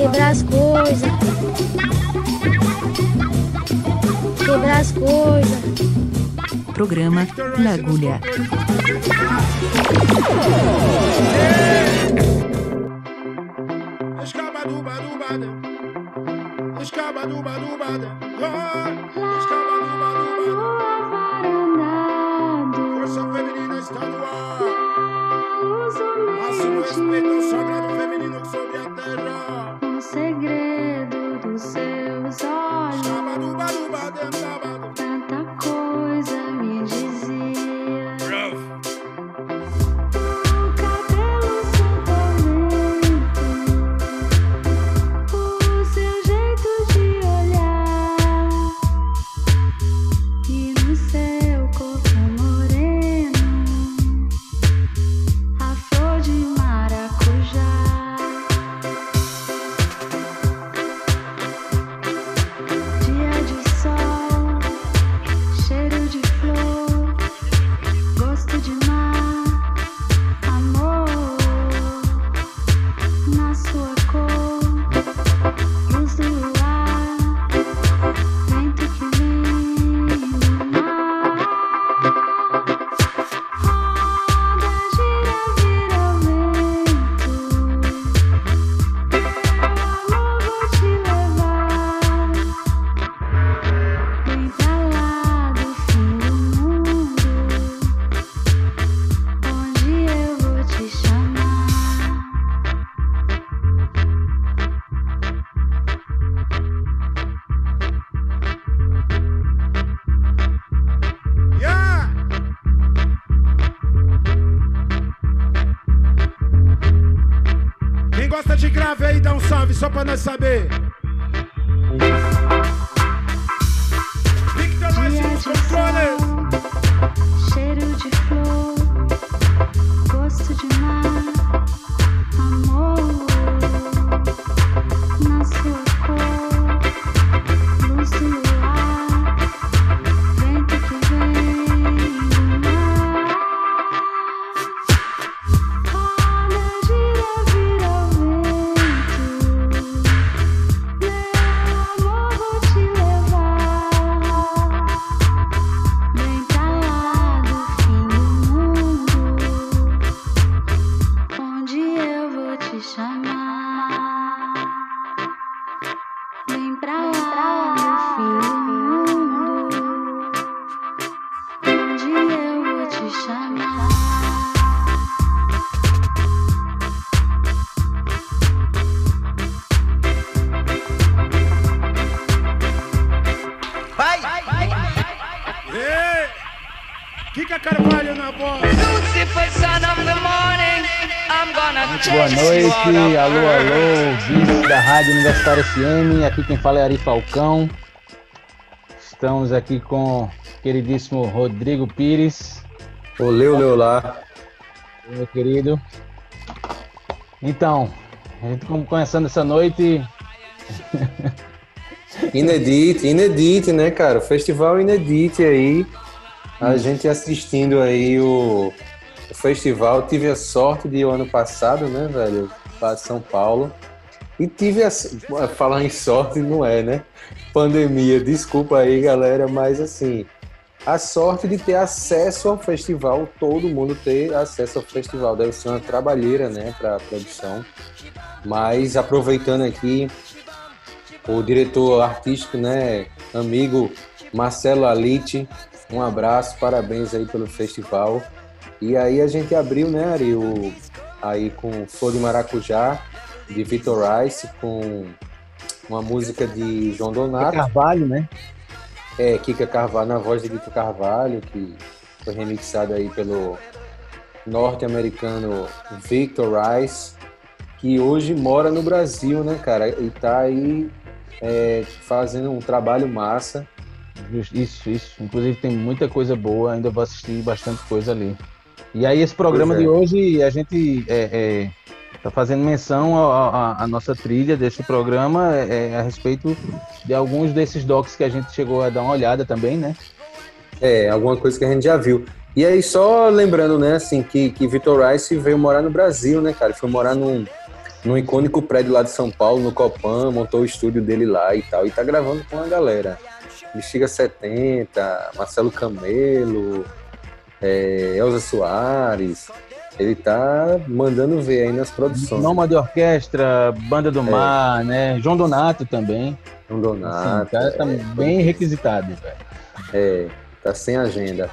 Quebrar as coisas. Quebrar as coisas. Programa La Agulha. Força feminina está no ar. Máximo respeito ao pra da Rádio Universitária FM, aqui quem fala é Ari Falcão. Estamos aqui com o queridíssimo Rodrigo Pires, Olê, olê, olá. meu querido. Então, a gente come- começando essa noite, Inedite, Inedite, né, cara? Festival Inedite aí. A gente assistindo aí o, o festival. Tive a sorte de o ano passado, né, velho? Para São Paulo. E tive a. Falar em sorte não é, né? Pandemia, desculpa aí, galera, mas assim. A sorte de ter acesso ao festival, todo mundo ter acesso ao festival. Deve ser uma trabalheira, né, para produção. Mas aproveitando aqui, o diretor artístico, né, amigo Marcelo Alite, um abraço, parabéns aí pelo festival. E aí a gente abriu, né, Ari, o, aí com Flor de Maracujá, de Vitor Rice, com uma música de João Donato, Carvalho, né? é, Kika Carvalho, na voz de Kika Carvalho, que foi remixado aí pelo norte-americano Victor Rice, que hoje mora no Brasil, né, cara? E tá aí é, fazendo um trabalho massa. Isso, isso. Inclusive tem muita coisa boa, ainda vou assistir bastante coisa ali. E aí esse programa é. de hoje, a gente é, é, tá fazendo menção à nossa trilha desse programa é, a respeito de alguns desses docs que a gente chegou a dar uma olhada também, né? É, alguma coisa que a gente já viu. E aí, só lembrando, né, assim, que, que Vitor Rice veio morar no Brasil, né, cara? Foi morar num, no icônico prédio lá de São Paulo, no Copan, montou o estúdio dele lá e tal, e tá gravando com a galera. Bexiga 70, Marcelo Camelo, é, Elza Soares. Ele tá mandando ver aí nas produções. Noma de orquestra, Banda do Mar, né? João Donato também. João Assim, Donato. o cara tá é, bem requisitado, velho. é, tá sem agenda.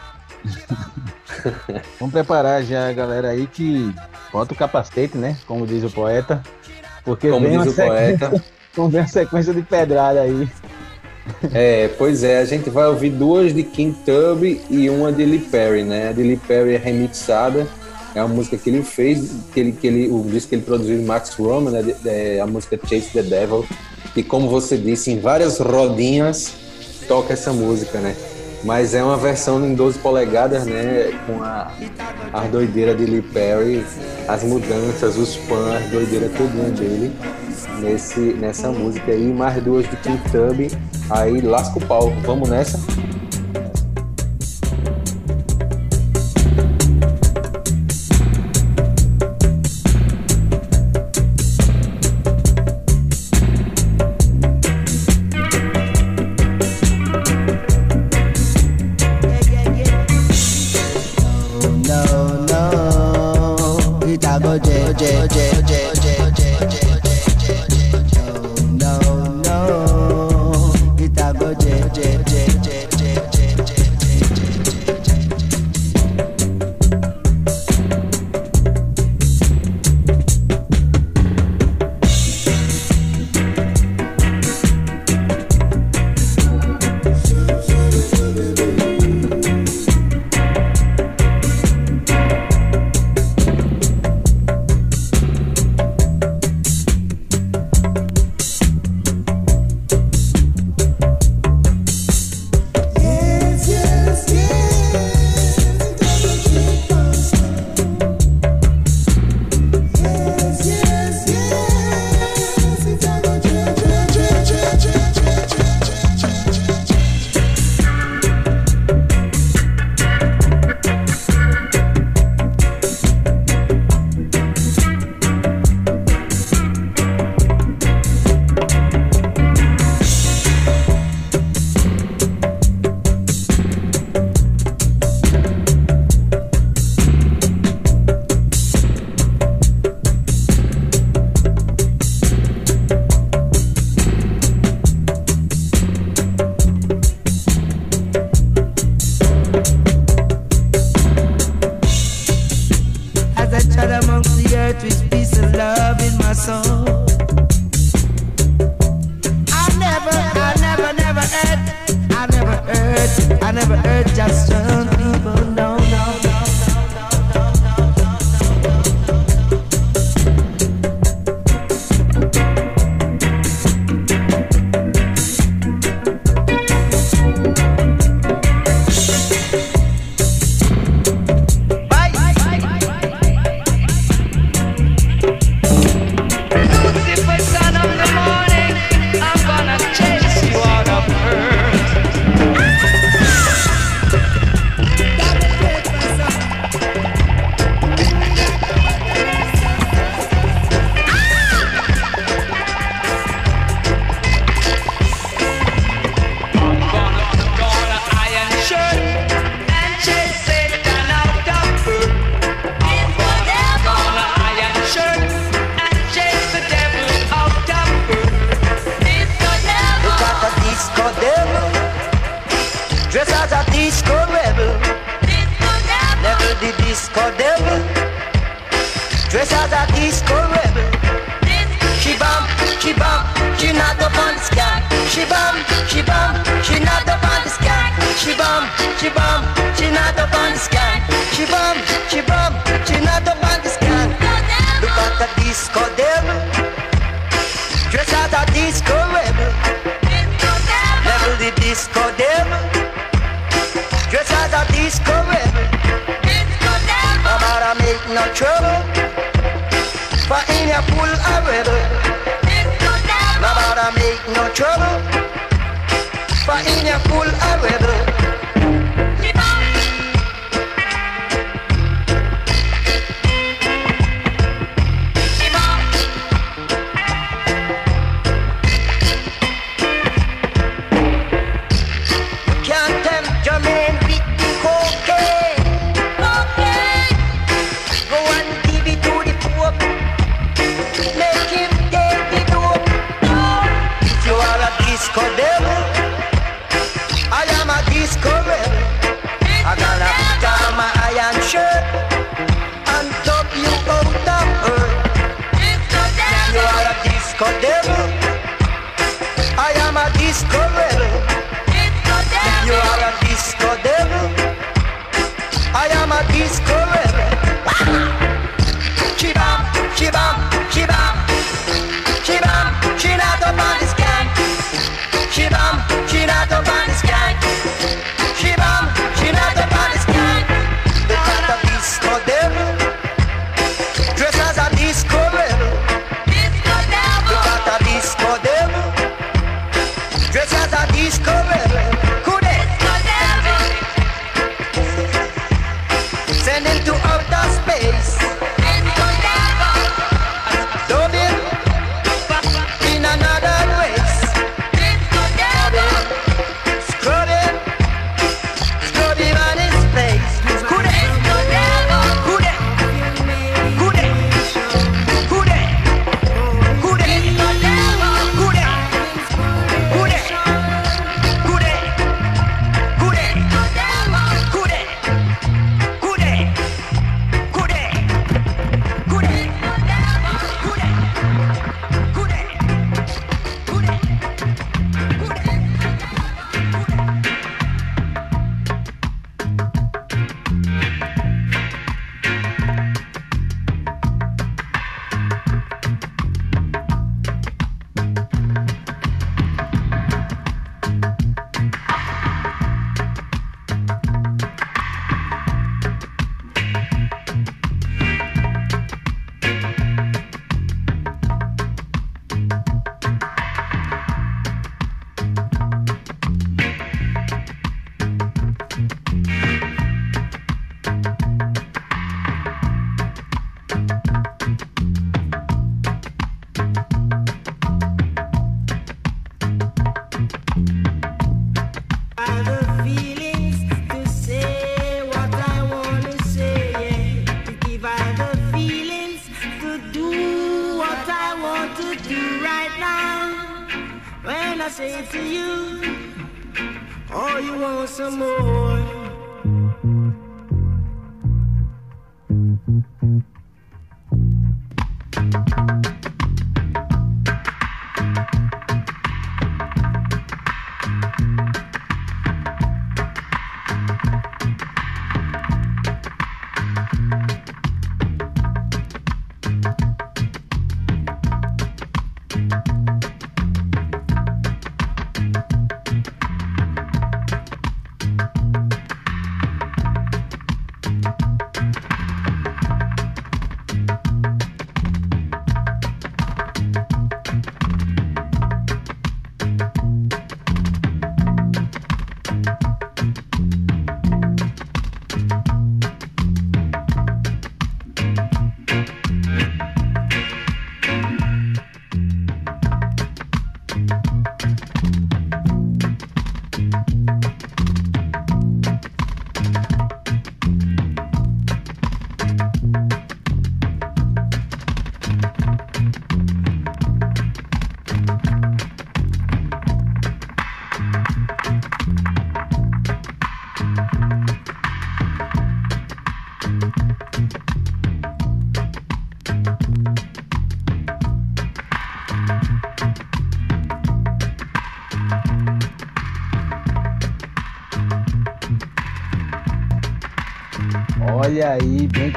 Vamos preparar já a galera aí que bota o capacete, né? Como diz o poeta. Porque Como vem diz o sequência, poeta. vem uma sequência de pedrada aí. É, pois é, a gente vai ouvir duas de King Tubby e uma de Lee Perry, né? A de Lee Perry é remixada, é uma música que ele fez, que ele, que ele, o disco que ele produziu Max Roman, né? É a música Chase the Devil. E como você disse, em várias rodinhas toca essa música, né? Mas é uma versão em 12 polegadas, né? Com a, a doideira de Lee Perry, as mudanças, os fãs, a doideira tudinha dele nesse, nessa música aí. Mais duas de King Tubby, aí lasca o pau. Vamos nessa? Disco devil, dress as a disco rebel. Level the disco devil, dress as a disco rebel. She bump, she bump, she not up on the sky. She bump, she bump, she not up on the sky. She bump, she bump, she not up on the sky. She bump, she bump, she not up on the sky. Look at the disco devil, dress as a disco disco devil, dress as a disco rebel. About to make no trouble, for in your pool a rebel. About to make no trouble, for in your pool a rebel. To you, oh, you want some more.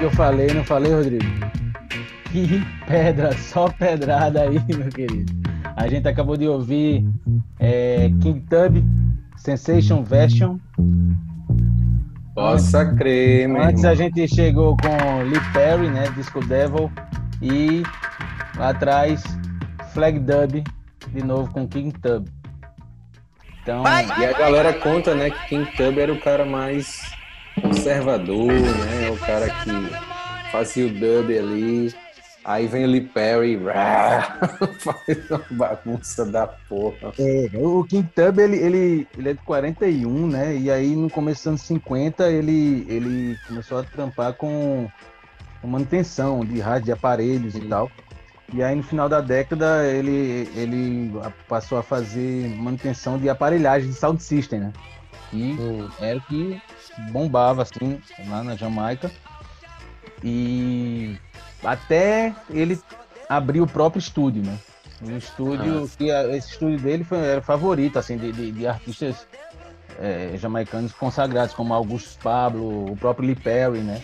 Que eu falei, não falei, Rodrigo? Que pedra, só pedrada aí, meu querido. A gente acabou de ouvir é, King Tub, Sensation Version. Possa crer, meu Antes irmão. a gente chegou com Lee Perry, né? Disco Devil. E lá atrás, Flag Dub, de novo com King Tub. Então, E a galera conta, né, que King Tub era o cara mais conservador, né? O cara que fazia o dub ali. Aí vem o Lee Perry, rá, faz uma bagunça da porra. É, o King Tub, ele, ele, ele é de 41, né? E aí, no começo dos anos 50, ele, ele começou a trampar com, com manutenção de rádio, de aparelhos e tal. E aí, no final da década, ele, ele passou a fazer manutenção de aparelhagem de sound system, né? Que era o que bombava, assim, lá na Jamaica. E até ele abrir o próprio estúdio, né? Um estúdio que a- esse estúdio dele foi, era favorito assim de, de- de artistas é, jamaicanos consagrados como Augustus Pablo, o próprio Lee Perry, né?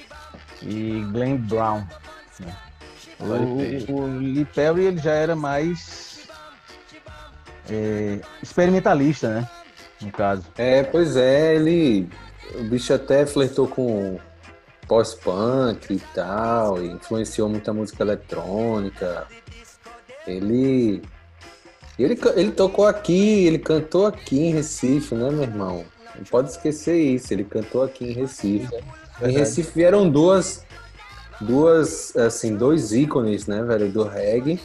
E Glenn Brown. né? O, o, o Lee Perry ele já era mais é, experimentalista, né? No caso. É, pois é, ele. O bicho até flertou com pós-punk e tal, e influenciou muita música eletrônica. Ele. Ele, ele tocou aqui, ele cantou aqui em Recife, né, meu irmão? Não pode esquecer isso, ele cantou aqui em Recife. Em Recife vieram duas, duas, assim, dois ícones, né, velho, do reggae,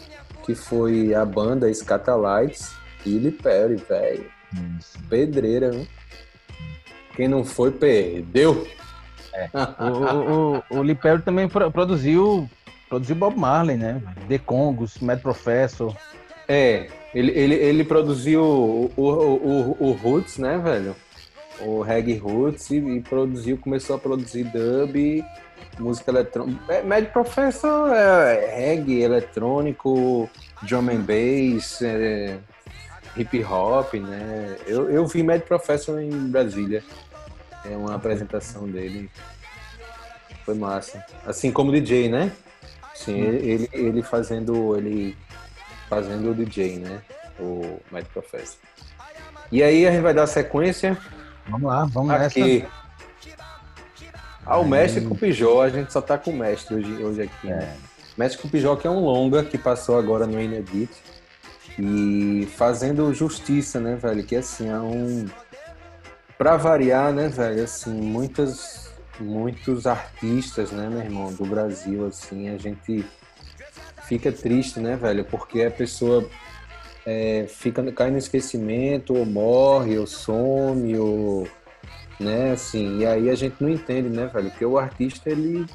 que foi a banda Scatalites e Lee Perry, velho. Pedreira, viu? Quem não foi, perdeu. O, o, o, o Lee Perry também pro- produziu, produziu Bob Marley, né? The Congos, Mad Professor. É, ele, ele, ele produziu o, o, o, o Roots, né, velho? O reggae Roots e, e produziu, começou a produzir dub, música eletrônica. É, Mad Professor é reggae, eletrônico, drum and bass, é, hip hop, né? Eu, eu vi Mad Professor em Brasília. É uma apresentação dele. Foi massa. Assim como o DJ, né? Sim, ele, ele, ele fazendo. Ele fazendo o DJ, né? O Mad Professor. E aí a gente vai dar sequência Vamos lá, vamos nessa. aqui. Ao mestre Cupijó, a gente só tá com o mestre hoje, hoje aqui. né? Mestre Cupijó, que é um longa que passou agora no Inedit. E fazendo justiça, né, velho? Que assim, é um. Pra variar, né, velho? Assim, muitas, muitos artistas, né, meu irmão, do Brasil, assim, a gente fica triste, né, velho? Porque a pessoa é, fica, cai no esquecimento, ou morre, ou some, ou. Né, assim, e aí a gente não entende, né, velho? Porque o artista, ele,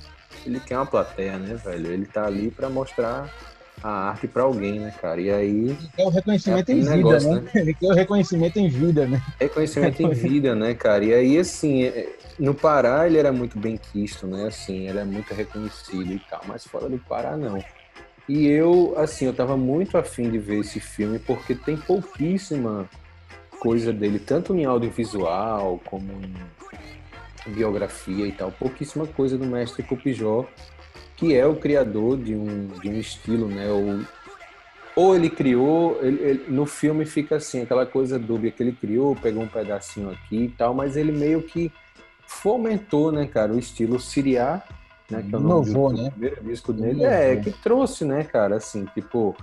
ele quer uma plateia, né, velho? Ele tá ali pra mostrar a arte pra alguém, né, cara? E aí. Ele quer o reconhecimento É em vida, negócio, né? Ele quer o reconhecimento em vida, né? Reconhecimento em vida, né, cara? E aí, assim, é- no Pará ele era muito bem quisto, né? Assim, ele é muito reconhecido e tal, mas fora do Pará, não. E eu, assim, eu tava muito afim de ver esse filme porque tem pouquíssima coisa dele, tanto em audiovisual como em biografia e tal, pouquíssima coisa do mestre Cupijó, que é o criador de um, de um estilo, né? Ou, ou ele criou, ele- ele- no filme fica assim, aquela coisa dúbia que ele criou, pegou um pedacinho aqui e tal, mas ele meio que fomentou, né, cara, o estilo Siriá, né, que é o nome Inovou, do né? primeiro disco dele, Inovou. é, que trouxe, né, cara, assim, tipo,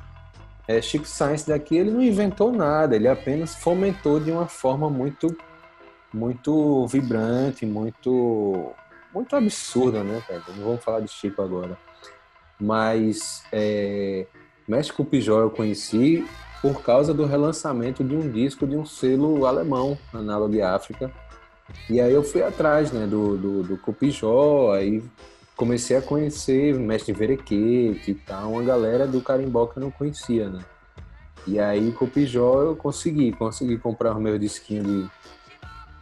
é, Chico Science daqui, ele não inventou nada, ele apenas fomentou de uma forma muito, muito vibrante, muito, muito absurda, né, cara, não vamos falar de Chico agora, mas é, Mestre Cupijó eu conheci por causa do relançamento de um disco de um selo alemão, Analog África. E aí eu fui atrás né, do, do, do Cupijó, aí comecei a conhecer Mestre Verequete e tal, uma galera do carimbó que eu não conhecia, né? E aí Cupijó eu consegui, consegui comprar o meu disquinho de,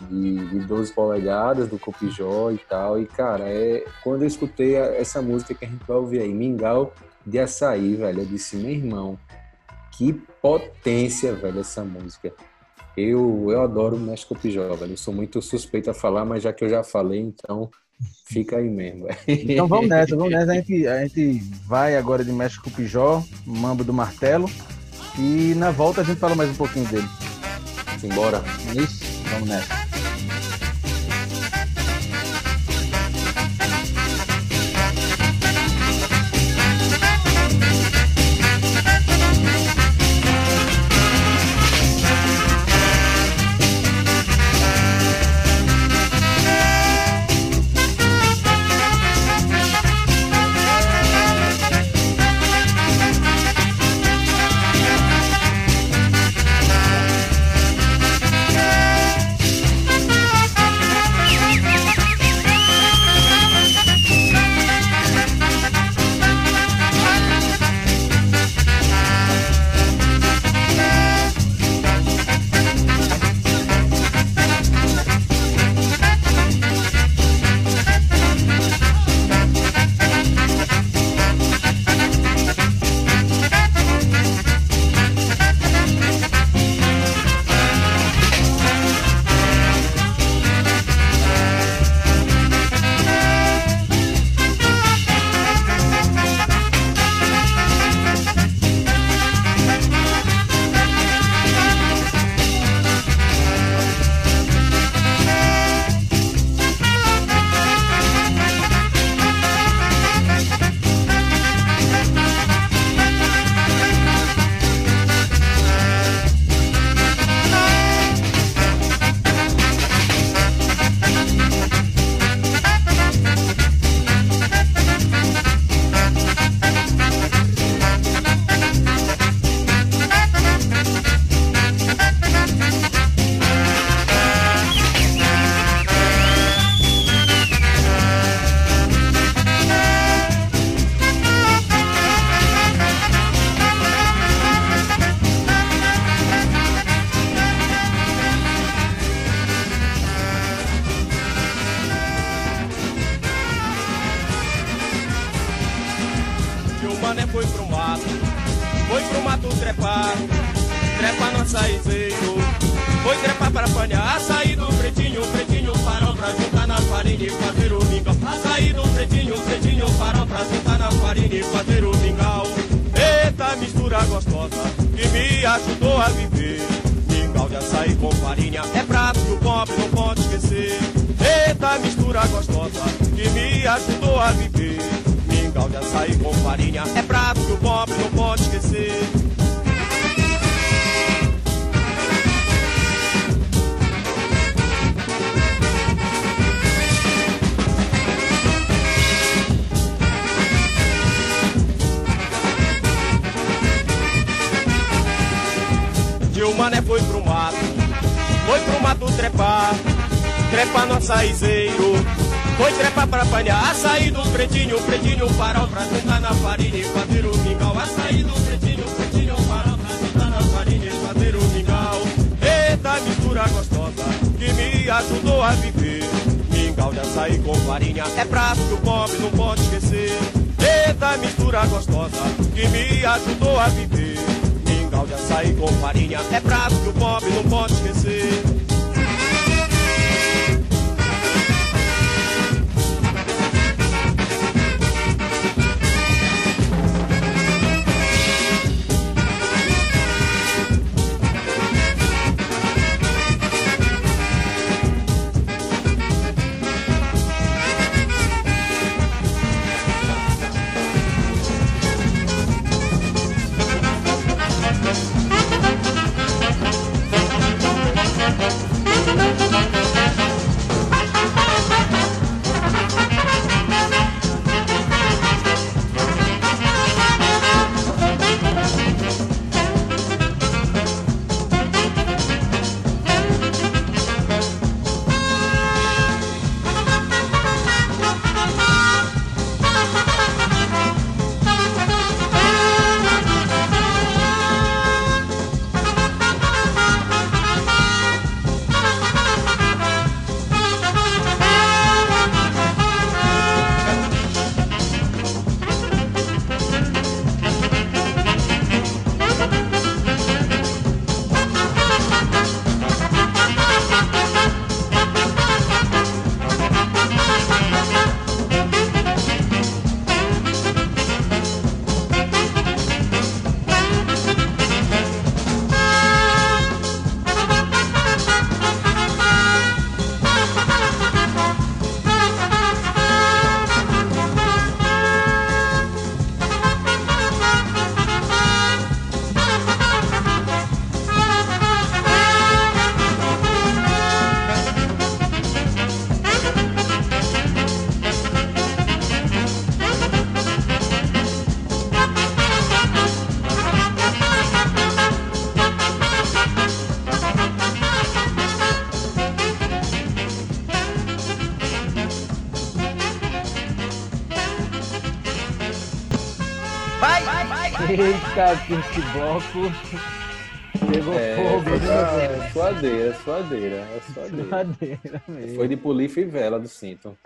de, de 12 polegadas do Cupijó e tal. E cara, é, quando eu escutei a- essa música que a gente vai ouvir aí, Mingau de Açaí, velho, eu disse, meu irmão, que potência, velho, essa música. Eu, eu adoro o Mestre Cupijó, velho. Eu sou muito suspeito a falar, mas já que eu já falei, então fica aí mesmo. velho. Então vamos nessa, vamos nessa. A gente, a gente vai agora de Mestre Cupijó, Mambo do Martelo. E na volta a gente fala mais um pouquinho dele. Embora. É isso? Vamos nessa. Ajudou a viver. Mingau de açaí com farinha é prato que o pobre não pode esquecer. Tio Mané foi pro mato, foi pro mato trepar, trepar no açaizeiro. Foi trepar pra apanhar açaí do pretinho, pretinho parou pra juntar na farinha e fazer o mingau. Açaí do pretinho, pretinho parou pra juntar na farinha e fazer o mingau. Eita mistura gostosa que me ajudou a viver. Mingau de açaí com farinha é prato que o pobre não pode esquecer. Eita mistura gostosa que me ajudou a viver. Mingau de açaí com farinha é prato que o pobre não pode esquecer. Eita, que esse bloco pegou É, fogo, pra- velho? suadeira, suadeira, é suadeira. Suadeira mesmo. Foi de polifa e vela do cinto.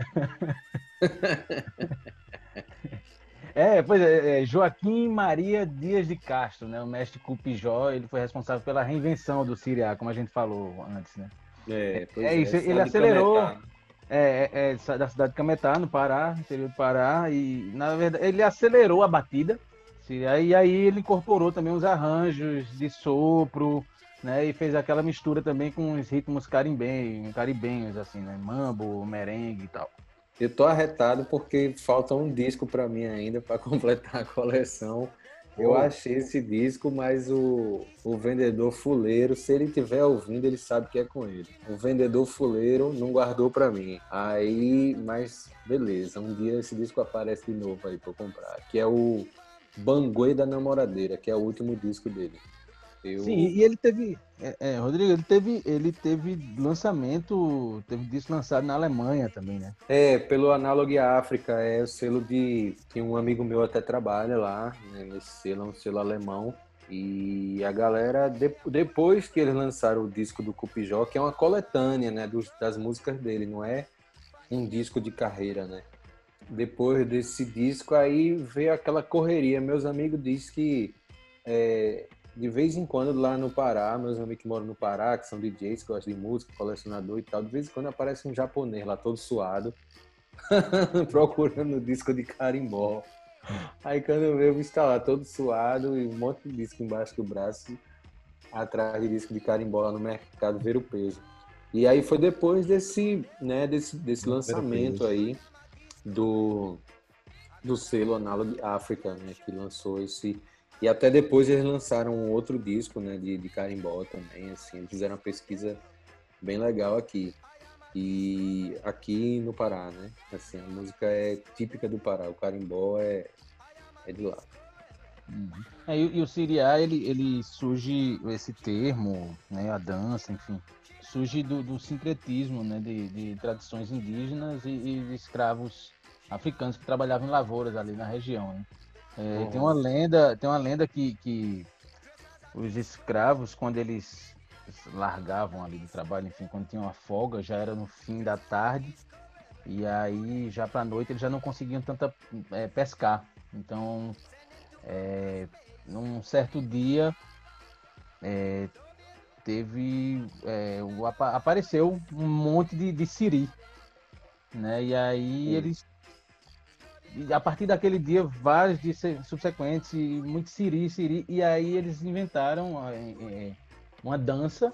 É, pois é, é, Joaquim Maria Dias de Castro, né? O mestre Cupijó, ele foi responsável pela reinvenção do Siriá, como a gente falou antes, né? É, pois É isso, só ele acelerou. É, é, é da cidade de Cametá, no Pará, interior do Pará, e na verdade ele acelerou a batida, e aí ele incorporou também uns arranjos de sopro, né? E fez aquela mistura também com os ritmos caribenhos, caribenhos, assim, né? Mambo, merengue e tal. Eu tô arretado porque falta um disco pra mim ainda para completar a coleção. Eu achei esse disco, mas o, o vendedor fuleiro, se ele estiver ouvindo, ele sabe que é com ele. O vendedor fuleiro não guardou pra mim. Aí, mas beleza, um dia esse disco aparece de novo aí eu comprar, que é o Banguê da Namoradeira, que é o último disco dele. Eu... Sim, e ele teve, é, é, Rodrigo, ele teve, ele teve lançamento, teve disco lançado na Alemanha também, né? É, pelo Analog África, é o selo de. que um amigo meu até trabalha lá, né, nesse selo, é um selo alemão. E a galera, de- depois que eles lançaram o disco do Cupijó, que é uma coletânea né, dos- das músicas dele, não é um disco de carreira, né? Depois desse disco aí veio aquela correria. Meus amigos dizem que é, de vez em quando lá no Pará, meus amigos que moram no Pará, que são DJs, que gostam de música, colecionador e tal, de vez em quando aparece um japonês lá todo suado, procurando disco de carimbó. Aí quando eu vejo, está lá todo suado e um monte de disco embaixo do braço, atrás de disco de carimbó lá no mercado ver o peso. E aí foi depois desse, né, desse, desse lançamento aí do, do selo Analog África, né, que lançou esse e até depois eles lançaram outro disco, né, de, de carimbó também, assim, eles fizeram uma pesquisa bem legal aqui. E aqui no Pará, né? Assim, a música é típica do Pará, o carimbó é, é de lá. É, e, e o Siriá, ele, ele surge, esse termo, né, a dança, enfim, surge do, do sincretismo, né, de, de tradições indígenas e, e de escravos africanos que trabalhavam em lavouras ali na região, né? É, Tem uma lenda, tem uma lenda que, que os escravos, quando eles largavam ali do trabalho, enfim, quando tinham a folga, já era no fim da tarde, e aí já para noite eles já não conseguiam tanta é, pescar. Então, é, num certo dia, é, teve é, o, apa- apareceu um monte de, de siri, né? E aí eles e a partir daquele dia, vários dias se- subsequentes, muito siri, siri, e aí eles inventaram uma dança,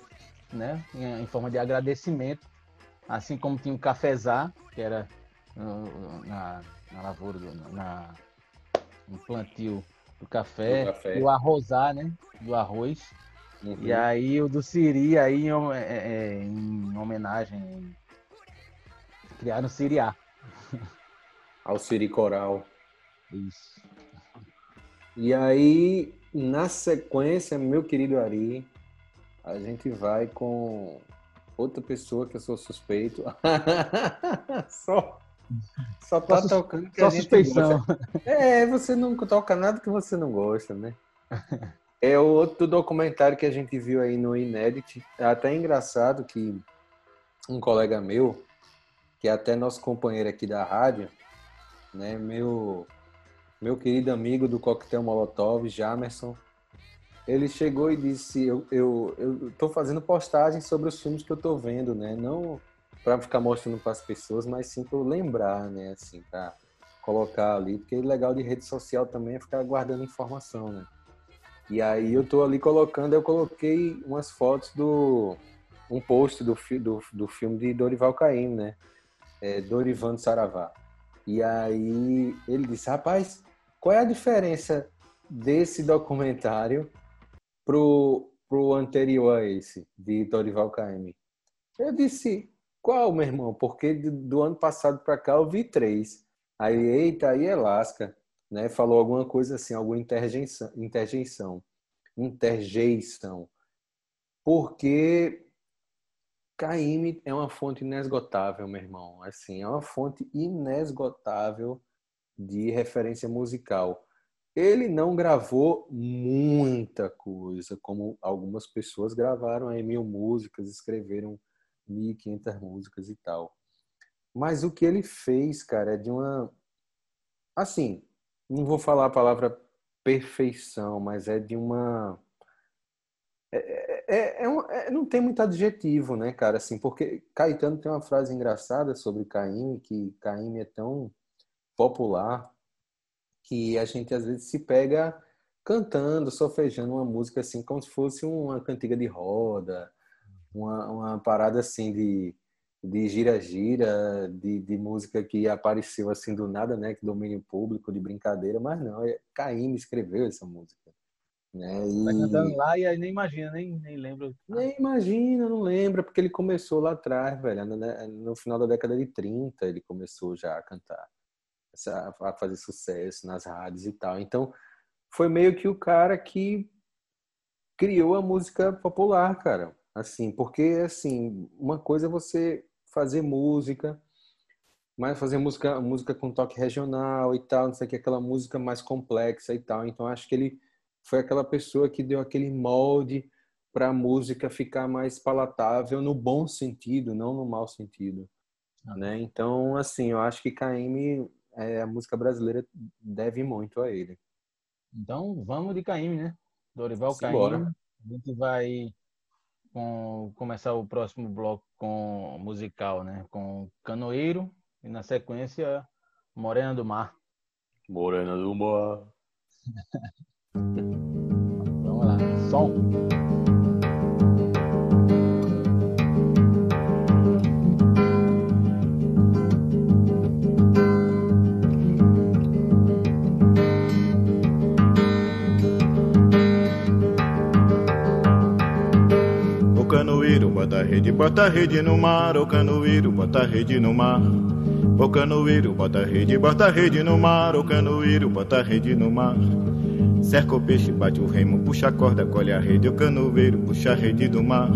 né, em, forma de agradecimento, assim como tinha o cafezá, que era na, na lavoura, do- na, no plantio do café, Do café. e o arrozar, né, do arroz, Uhum. e aí o do siri, aí em, é, é, em homenagem, criaram o siriá. Ao Siri Coral. Isso. E aí, na sequência, meu querido Ari, a gente vai com outra pessoa que eu sou suspeito. só, só tá Só tocando que Só a gente suspeição. gosta. É, você não toca nada que você não gosta, né? É o outro documentário que a gente viu aí no Inédit. É até engraçado que um colega meu, que é até nosso companheiro aqui da rádio, né, meu meu querido amigo do Coquetel Molotov, Jamerson, ele chegou e disse: Eu, eu, eu tô fazendo postagem sobre os filmes que eu tô vendo, né? Não para ficar mostrando para as pessoas, mas sim para lembrar, né? Assim, para colocar ali, porque o legal de rede social também é ficar guardando informação, né? E aí eu tô ali colocando, eu coloquei umas fotos do um post do, do, do filme de Dorival Caymmi, né? É, Dorivan de Saravá. E aí ele disse, rapaz, qual é a diferença desse documentário pro, pro anterior a esse, de Dorival Caymmi? Eu disse, qual, meu irmão? Porque do, ano passado para cá eu vi três. Aí, eita, aí é lasca, né? Falou alguma coisa assim, alguma interjeição, interjeição, interjeição. Porque Caymmi é uma fonte inesgotável, meu irmão. Assim, é uma fonte inesgotável de referência musical. Ele não gravou muita coisa, como algumas pessoas gravaram aí mil músicas, escreveram 1.500 músicas e tal. Mas o que ele fez, cara, é de uma. Assim, não vou falar a palavra perfeição, mas é de uma. É, é, um- é- não tem muito adjetivo, né, cara? Assim, porque Caetano tem uma frase engraçada sobre Caymmi, que Caymmi é tão popular que a gente às vezes se pega cantando, solfejando uma música assim, como se fosse uma cantiga de roda, uma, uma parada assim de de gira-gira, de, de música que apareceu assim do nada, né, que domínio público, de brincadeira, mas não, é Caymmi escreveu essa música, né? Tá cantando E lá e aí nem imagina, nem, nem lembra. nem imagina, não lembra, porque ele começou lá atrás, velho, no, no final da década de 30 ele começou já a cantar, a fazer sucesso nas rádios e tal. Então, foi meio que o cara que criou a música popular, cara. Assim, porque assim, uma coisa é você fazer música, mas fazer música, música com toque regional e tal, não sei o que, aquela música mais complexa e tal. Então, acho que ele foi aquela pessoa que deu aquele molde para a música ficar mais palatável no bom sentido, não no mau sentido, né? Então, assim, eu acho que Caymmi, é, a música brasileira deve muito a ele. Então vamos de Caymmi, né? Dorival caindo. A gente vai com- começar o próximo bloco com musical, né? Com Canoeiro e na sequência Morena do Mar. Morena do Mar. Som. O canoeiro bota rede, bota rede no mar. O canoeiro bota rede no mar. O canoeiro bota rede, bota rede no mar. O canoeiro bota rede no mar. Cerca o peixe, bate o remo, puxa a corda, colhe a rede. O canoeiro puxa a rede do mar.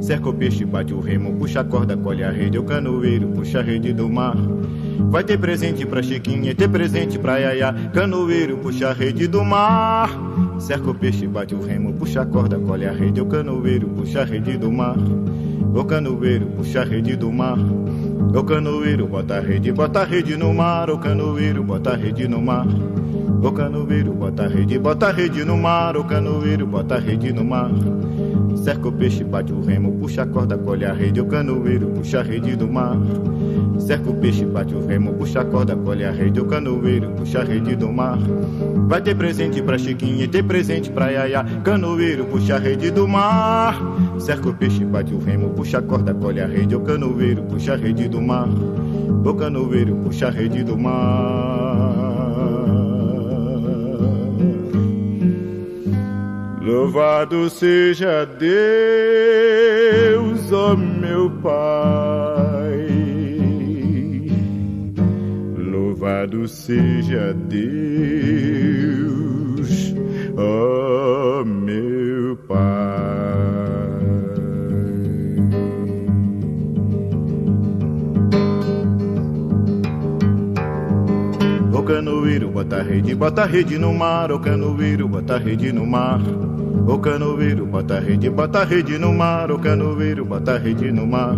Cerca o peixe, bate o remo, puxa a corda, colhe a rede. O canoeiro puxa a rede do mar. Vai ter presente pra Chiquinha, ter presente pra Yaya. Canoeiro puxa a rede do mar. Cerca o peixe, bate o remo, puxa a corda, colhe a rede. O canoeiro puxa a rede do mar. O canoeiro puxa a rede do mar. O canoeiro bota a rede, bota a rede no mar. O canoeiro bota a rede no mar. O canoeiro bota a rede, bota a rede no mar. O canoeiro bota a rede no mar. Cerca o peixe, bate o remo, puxa a corda, colhe a rede. O canoeiro puxa a rede do mar. Cerca o peixe, bate o remo, puxa a corda, colhe a rede. O canoeiro puxa a rede do mar. Vai ter presente pra Chiquinha, ter presente pra Yaya. Canoeiro puxa a rede do mar. Cerca o peixe, bate o remo, puxa a corda, colhe a rede. O canoeiro puxa a rede do mar. O canoeiro puxa a rede do mar. Louvado seja Deus, ó meu Pai. Louvado seja Deus, ó meu Pai. O canoeiro bota a rede, bota a rede no mar. O canoeiro bota a rede no mar. O canoeiro bota a rede, bota a rede no mar. O canoeiro bota a rede no mar.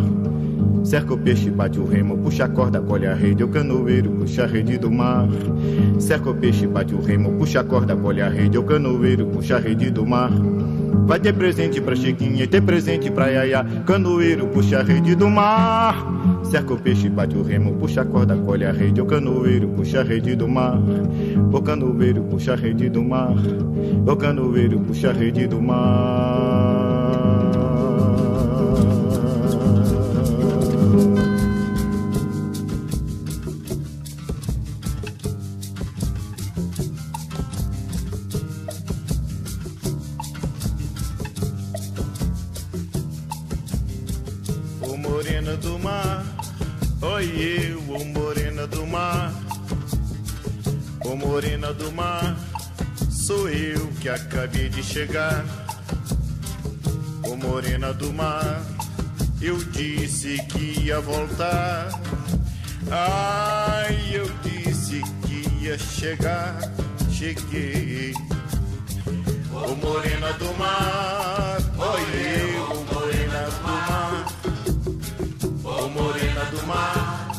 Cerca o peixe, bate o remo, puxa a corda, colhe a rede. O canoeiro puxa a rede do mar. Cerca o peixe, bate o remo, puxa a corda, colhe a rede. O canoeiro puxa a rede do mar. Vai ter presente pra Chiquinha, ter presente pra Yaya. Canoeiro puxa a rede do mar. Cerca o peixe, bate o remo, puxa a corda, colhe a rede. O canoeiro puxa a rede do mar. O canoeiro puxa a rede do mar. O canoeiro puxa a rede do mar. Chegar. Ô morena do mar, eu disse que ia voltar. Ai, eu disse que ia chegar, cheguei. Ô morena do mar, oi eu, ô morena do mar. Ô morena do mar,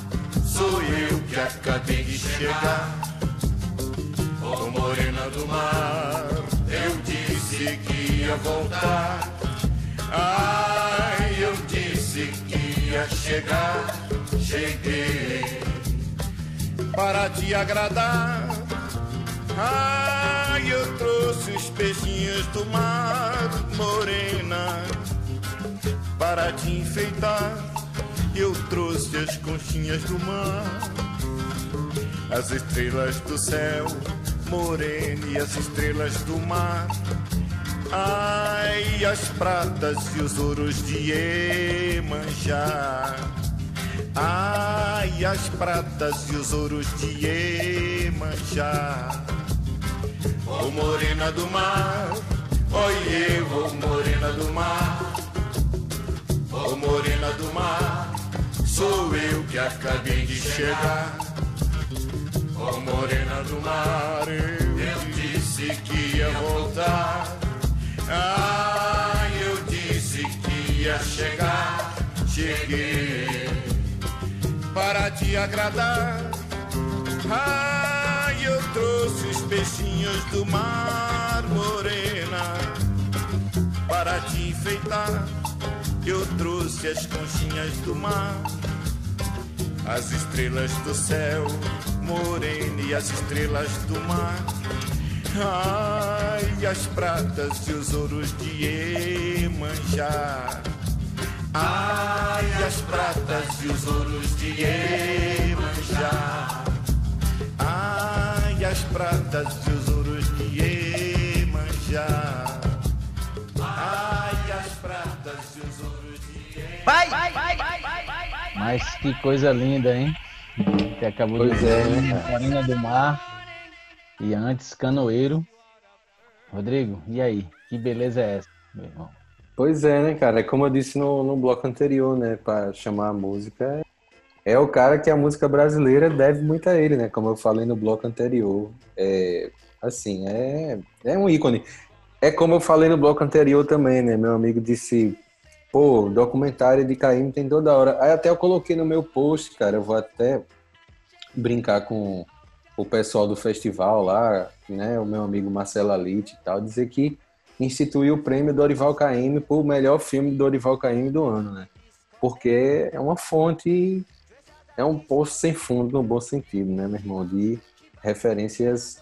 sou eu que acabei de chegar. Ô morena do mar, ia voltar. Ai, eu disse que ia chegar, cheguei para te agradar. Ai, eu trouxe os peixinhos do mar, morena, para te enfeitar. Eu trouxe as conchinhas do mar, as estrelas do céu, morena e as estrelas do mar. Ai, as pratas e os ouros de Iemanjá. Ai, as pratas e os ouros de Iemanjá. Ô morena do mar, oi eu, ô morena do mar. Ô morena do mar, sou eu que acabei de chegar. Ô morena do mar, eu disse que ia voltar. Ah, eu disse que ia chegar, cheguei para te agradar. Ai, eu trouxe os peixinhos do mar, morena, te enfeitar, eu trouxe as conchinhas do mar, as estrelas do céu, morena e as estrelas do mar. Ai, as pratas e os ouros de Iemanjá. Ai, as pratas e os ouros de Iemanjá. Ai, as pratas e os ouros de Iemanjá. Ai, as pratas e os ouros de Vai, vai, vai, vai, vai, vai, vai. Mas que coisa linda, hein? Que acabou Pois de é, dizer, né, cara? Marina do Mar. E antes, Canoeiro. Rodrigo, e aí? Que beleza é essa, meu irmão? Pois é, né, cara? É como eu disse no, no bloco anterior, né? Pra chamar a música. É o cara que a música brasileira deve muito a ele, né? Como eu falei no bloco anterior. É, assim, é, é um ícone. É como eu falei no bloco anterior também, né? Meu amigo disse, pô, documentário de Caim tem toda hora. Aí até eu coloquei no meu post, cara. Eu vou até brincar com o pessoal do festival lá, né? O meu amigo Marcelo Alite e tal, dizer que instituiu o prêmio Dorival Caymmi por melhor filme de Dorival Caymmi do ano, né? Porque é uma fonte, é um poço sem fundo no bom sentido, né, meu irmão? De referências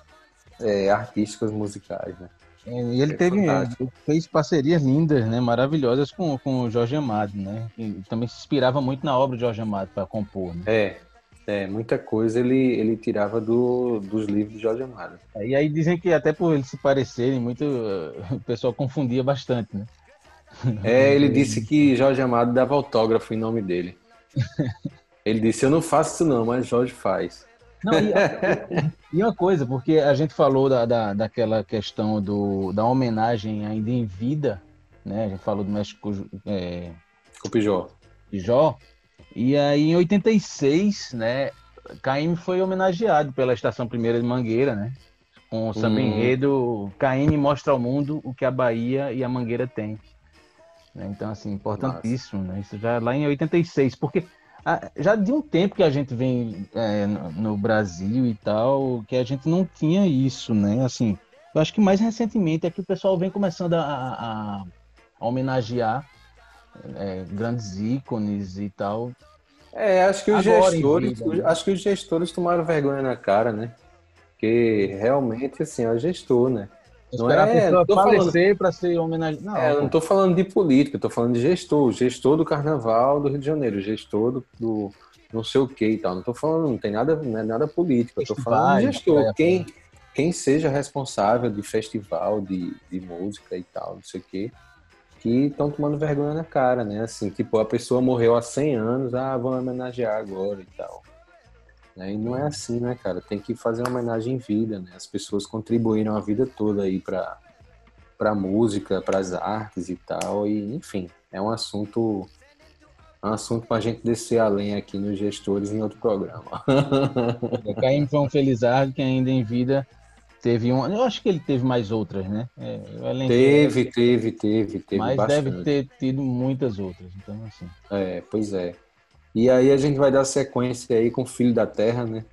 é, artísticas musicais, né? E ele É teve, fantástico. fez parcerias lindas, né? Maravilhosas com, com o Jorge Amado, né? E também se inspirava muito na obra de Jorge Amado para compor, né? É, é, muita coisa ele, ele tirava do, dos livros de Jorge Amado. E aí dizem que até por eles se parecerem muito, eh, o pessoal confundia bastante, né? É, ele disse que Jorge Amado dava autógrafo em nome dele. Ele disse, eu não faço isso não, mas Jorge faz. Não, e, e uma coisa, porque a gente falou da, da, daquela questão do, da homenagem ainda em vida, né? A gente falou do México é, O Pijó. de Jó, e aí em 86, né? Caíme foi homenageado pela Estação Primeira de Mangueira, né? Com o samba Hum. enredo Caíme mostra ao mundo o que a Bahia e a Mangueira têm. Né? Então, assim, importantíssimo, né? Isso já lá em 86, porque ah, já de um tempo que a gente vem é, no, no Brasil e tal, que a gente não tinha isso, né? Assim, eu acho que mais recentemente é que o pessoal vem começando a, a- a homenagear é, grandes ícones e tal. É, acho que os Agora, gestores, vida, né? acho que os gestores tomaram vergonha na cara, né? Porque realmente, assim, é o gestor, né? Não Esperar é- a pessoa falecer para ser homenageada. Não, É, não tô falando de política, tô falando de gestor, gestor do carnaval do Rio de Janeiro, gestor do, do não sei o que e tal. Não tô falando, não tem nada, não é nada político, eu tô falando de gestor. né? Quem, quem seja responsável de festival, de, de música e tal, não sei o quê, que estão tomando vergonha na cara, né? Assim, tipo, a pessoa morreu há 100 anos, ah, vamos homenagear agora e tal. Né? E não é assim, né, cara? Tem que fazer uma homenagem em vida, né? As pessoas contribuíram a vida toda aí para para música, para as artes e tal, e enfim, é um assunto é um assunto para a gente descer além aqui nos gestores em outro programa. Caim um Felizardo que ainda em vida teve um. Eu acho que ele teve mais outras, né? É, teve, teve, teve, teve mas bastante. deve ter tido muitas outras. Então, assim. É, pois é. E aí a gente vai dar sequência aí com o Filho da Terra, né?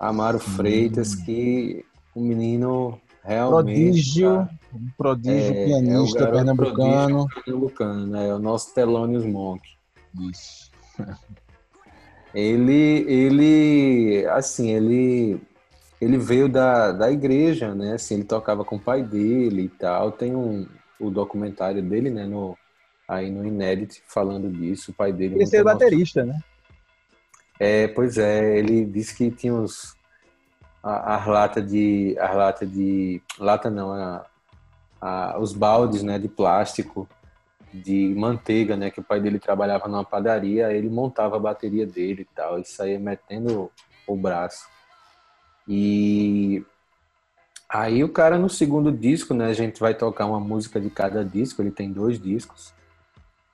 Amaro Freitas, que o menino realmente Prodígio, um prodígio É, pianista é o garoto pernambucano. pernambucano, né? É o nosso Thelonious Monk. Isso. Ele, ele, assim, ele, ele veio da, da igreja, né? Assim, ele tocava com o pai dele e tal. Tem um, o documentário dele, né? No, aí no Inédit, falando disso. O pai dele... Ele ser emo- baterista, né? É, pois é. Ele disse que tinha uns... a- As latas de... As latas de... Lata não, a, a- os baldes, né? De plástico de manteiga, né? Que o pai dele trabalhava numa padaria, ele montava a bateria dele e tal, e saía metendo o braço. E aí o cara no segundo disco, né? A gente vai tocar uma música de cada disco, ele tem dois discos.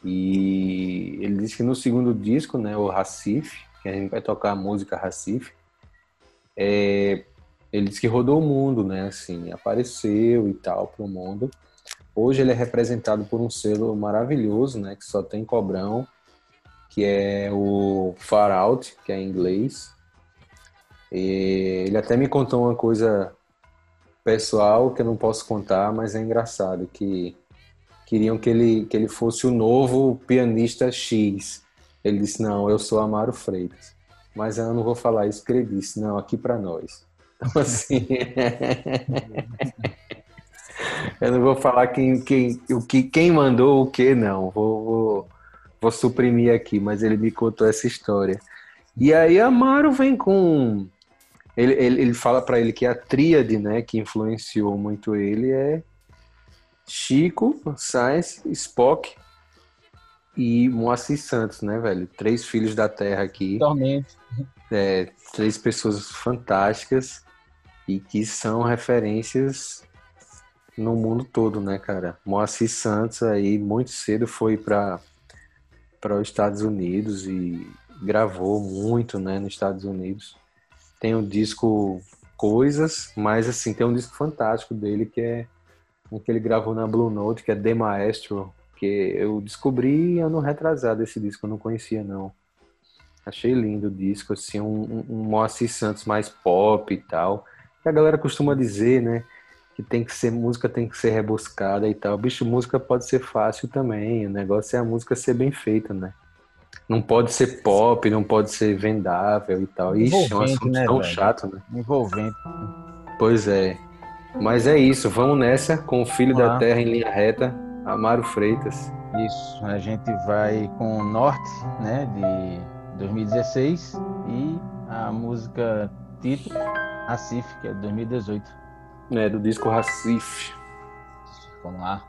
E ele disse que no segundo disco, né? O Recife, que a gente vai tocar a música Recife, é, ele disse que rodou o mundo, né? Assim, apareceu e tal pro mundo. Hoje ele é representado por um selo maravilhoso, né, que só tem cobrão, que é o Far Out, que é em inglês. E ele até me contou uma coisa pessoal que eu não posso contar, mas é engraçado que queriam que ele, que ele fosse o novo pianista X. Ele disse: Não, eu sou Amaro Freitas. Mas eu não vou falar isso ele disse, não, aqui para nós. Então, assim. eu não vou falar quem, quem, o que, quem mandou o que, não. Vou, vou, vou suprimir aqui, mas ele me contou essa história. E aí Amaro vem com. Ele, ele, ele fala para ele que a tríade né, que influenciou muito ele é Chico, Sainz, Spock e Moacir Santos, né, velho? Três filhos da terra aqui. Totalmente. É, três pessoas fantásticas e que são referências no mundo todo, né, cara? Moacir Santos aí muito cedo foi para para os Estados Unidos e gravou muito, né, nos Estados Unidos. Tem o disco Coisas, mas assim, tem um disco fantástico dele que é um que ele gravou na Blue Note, que é The Maestro, que eu descobri ano retrasado esse disco, eu não conhecia não. Achei lindo o disco, assim, um, um, Moacir Santos mais pop e tal. Que a galera costuma dizer, né? Que tem que ser, música tem que ser rebuscada e tal. Bicho, música pode ser fácil também. O negócio é a música ser bem feita, né? Não pode ser pop, não pode ser vendável e tal. Ixi, é um assunto né, tão velho? chato, né? Envolvente. Pois é. Mas é isso, vamos nessa com o Filho da. Terra em linha reta, Amaro Freitas. Isso, a gente vai com Norte, né, de 2016 e a música título Recife, que é de 2018. né, do disco Recife. Vamos lá.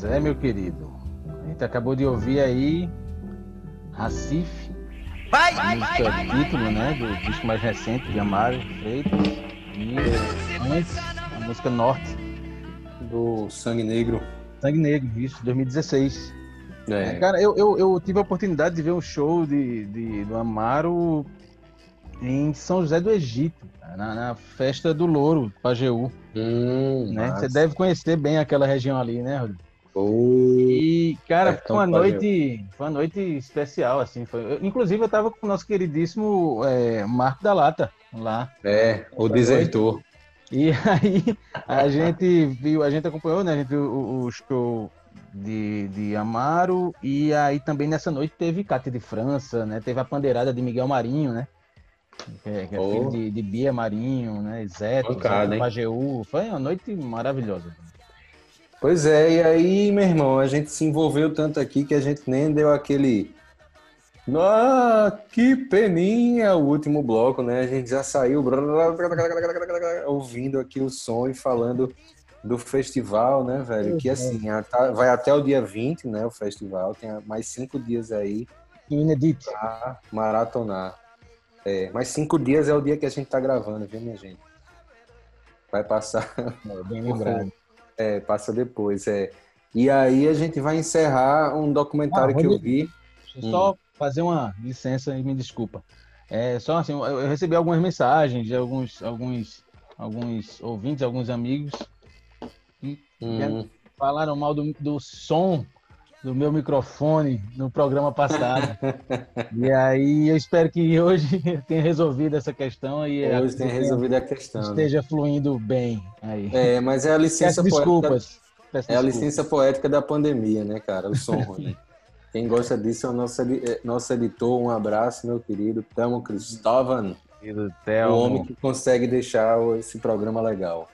Pois é, meu querido. A gente acabou de ouvir aí Recife, Vai, a música título, né, do disco mais recente de Amaro Freitas. E antes, a música Norte, Do Sangue Negro. Sangue Negro, isso, 2016. É. Cara, eu, eu, eu tive a oportunidade de ver um show de, de- do Amaro em São José do Egito, na, na festa do Louro, Pajeú. Hum, Né? Você deve conhecer bem aquela região ali, né, Rodrigo? E, cara, foi uma noite, foi uma noite especial, assim. Foi, eu- inclusive, eu tava com o nosso queridíssimo é, Marco da Lata lá. É, o desertor. E aí a gente viu, a gente acompanhou, né? A gente viu o, o show de, de Amaro e aí também nessa noite teve Cátia de França, né? Teve a pandeirada de Miguel Marinho, né? Que é, que é Oh. filho de, de Bia Marinho, né? Hein? Pajeú. Foi uma noite maravilhosa. Pois é, e aí, meu irmão, a gente se envolveu tanto aqui que a gente nem deu aquele. Ah, que peninha o último bloco, né? A gente já saiu ouvindo aqui o som e falando do festival, né, velho? Que assim, a- tá- vai até o dia 20, né? O festival, tem mais cinco dias aí E o Inedit. pra maratonar. É, mais cinco dias é o dia que a gente tá gravando, viu, minha gente? Vai passar. É, bem lembrado. É, passa depois, é. E aí a gente vai encerrar um documentário Ah, que eu vi. Só fazer uma licença e me desculpa. É só assim, eu eu recebi algumas mensagens de alguns, alguns, alguns ouvintes, alguns amigos que Hum, falaram mal do, do som do meu microfone no programa passado. e aí eu espero que hoje tenha resolvido essa questão e a hoje coisa resolvido a questão. né? esteja fluindo bem aí. É, mas é a licença Peço poética. desculpas. Peço É a desculpas. licença poética da pandemia, né, cara? O som ruim. Quem gosta disso é o nosso, é, nosso editor. Um abraço, meu querido Tamo Cristóvão. Querido O homem que consegue deixar esse programa legal.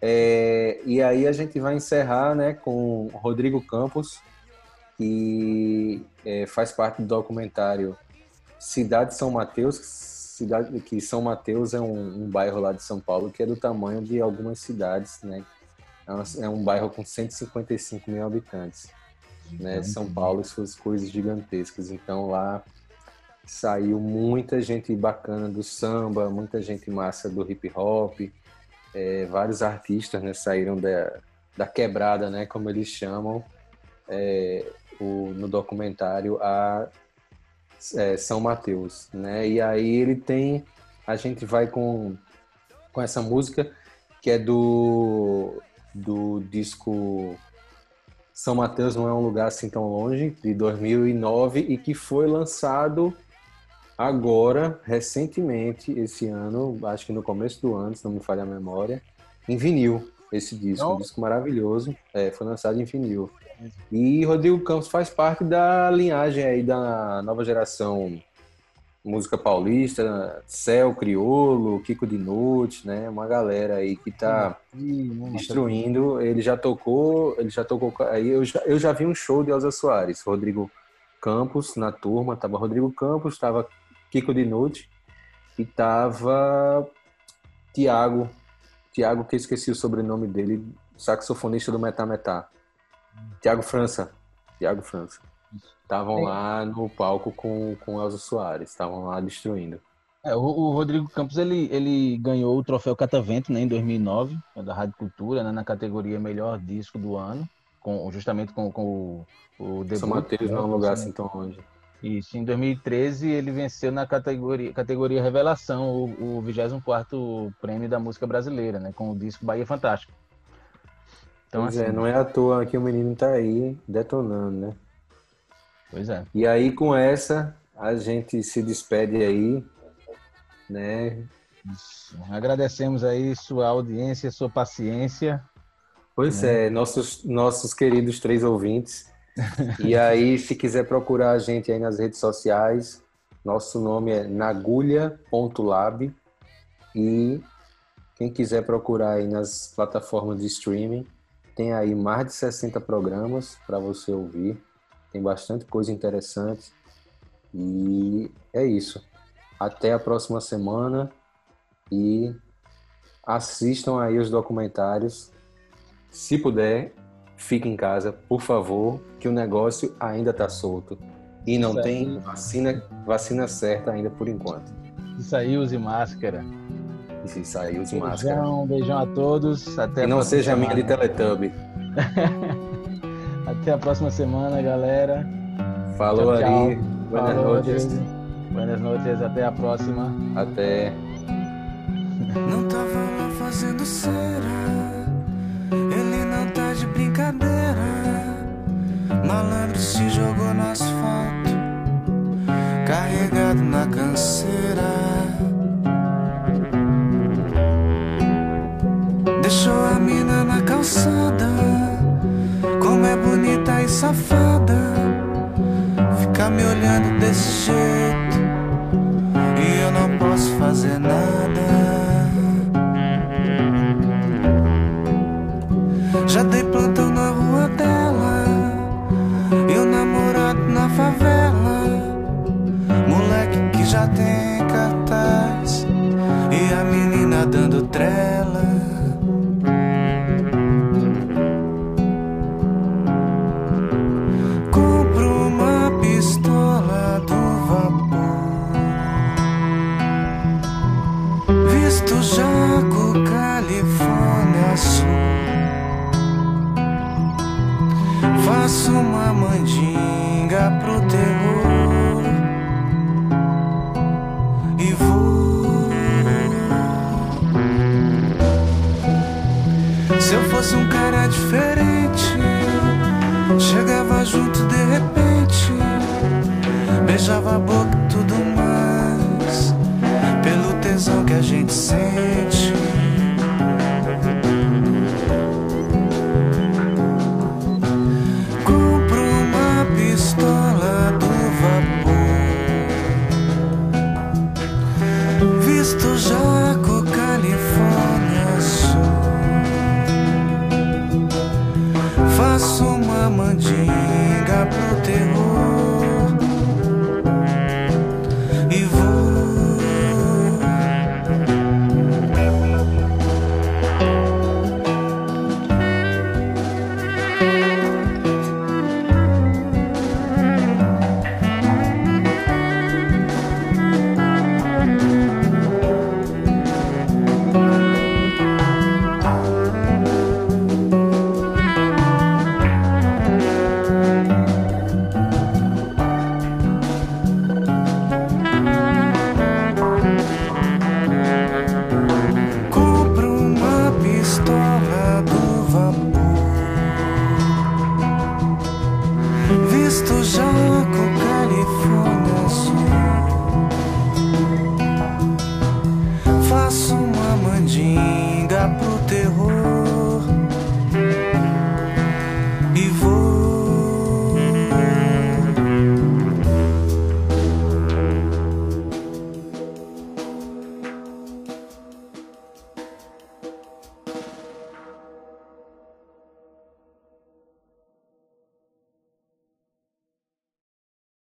É, e aí a gente vai encerrar né, com o Rodrigo Campos, que é, faz parte do documentário Cidade São Mateus, cidade, que São Mateus é um, um bairro lá de São Paulo que é do tamanho de algumas cidades, né? É uma- É um bairro com 155 mil habitantes, né? São Paulo e suas coisas gigantescas. Então lá saiu muita gente bacana do samba, muita gente massa do hip hop, é, vários artistas né, saíram da, da quebrada, né, como eles chamam, é, o- no documentário a é, São Mateus, né? E aí ele tem, a gente vai com com essa música que é do do disco São Mateus não é um lugar assim tão longe de 2009 e que foi lançado agora, recentemente, esse ano, acho que no começo do ano, se não me falha a memória, em vinil, esse disco, um disco maravilhoso, é, foi lançado em vinil. E Rodrigo Campos faz parte da linhagem aí da nova geração música paulista, Céu, Criolo, Kiko Dinucci, né, uma galera aí que tá destruindo, ele já tocou, ele já tocou, aí eu já, eu já vi um show de Elza Soares, Rodrigo Campos na turma, tava Rodrigo Campos, tava Kiko Dinucci e tava Tiago, Tiago que eu esqueci o sobrenome dele, saxofonista do Metá Metá. Tiago França, Tiago França. Estavam lá no palco com com Elza Soares, estavam lá destruindo. É, o, o Rodrigo Campos ele, ele ganhou o troféu Catavento né, em 2009, é da Rádio Cultura, né, na categoria Melhor Disco do Ano, com, justamente com, com o, o debut. São Mateus não é um lugar assim tão longe. Isso, em 2013 ele venceu na categoria, categoria Revelação, o, o 24º prêmio da música brasileira, né, com o disco Bahia Fantástico. Então, pois assim, é, não é à toa que o menino tá aí detonando, né? Pois é. E aí com essa a gente se despede aí, né? Isso. Agradecemos aí sua audiência, sua paciência. Pois é, nossos nossos queridos três ouvintes. E aí, se quiser procurar a gente aí nas redes sociais, nosso nome é nagulha.lab e quem quiser procurar aí nas plataformas de streaming, tem aí mais de 60 programas para você ouvir. Tem bastante coisa interessante. E é isso. Até a próxima semana e assistam aí os documentários, se puder, fique em casa, por favor, que o negócio ainda tá solto. E não Isso aí. tem vacina, vacina certa ainda por enquanto. Isso aí, use máscara. E se sair, use máscara. Beijão, beijão a todos. Até E a não seja amiga de semana. Teletubby. Até a próxima semana, galera. Falou Tchau, tchau. Falou, noches. Deus. Buenas noches, até a próxima. Até. Não tava lá fazendo cera. Ele não tá de brincadeira. Malandro se jogou no asfalto, carregado na canseira. Deixou a mina na calçada. Como é bonita e safada. Fica me olhando desse jeito. E eu não posso fazer nada. Já dei plantão na rua dela. E o namorado na favela. Moleque que já tem cartaz. E a menina dando trela. Se eu fosse um cara diferente, chegava junto de repente, beijava a boca e tudo mais, pelo tesão que a gente sente.